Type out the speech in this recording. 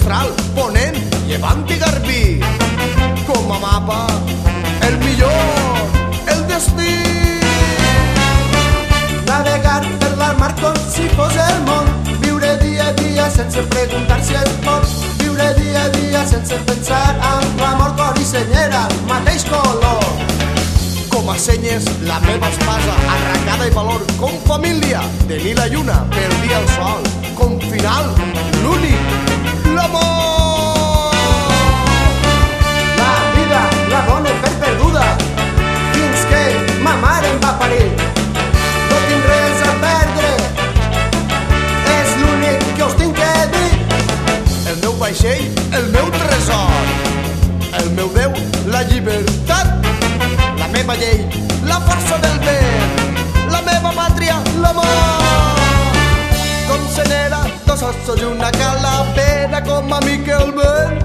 mestral, ponent, llevant i garbí. Com a mapa, el millor, el destí. Navegar per la mar com si fos el món. Viure dia a dia sense preguntar si es pot. Viure dia a dia sense pensar en l'amor, cor i senyera, mateix color. Com a senyes, la meva espasa, arrancada i valor, com família, de nit la lluna, per el sol, com vaixell, el meu tresor. El meu Déu, la llibertat, la meva llei, la força del bé. la meva pàtria, l'amor. Com se n'era, dos ossos i una calavera, com a Miquel vent